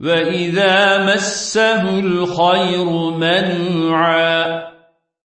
وإذا مسه الخير منوعا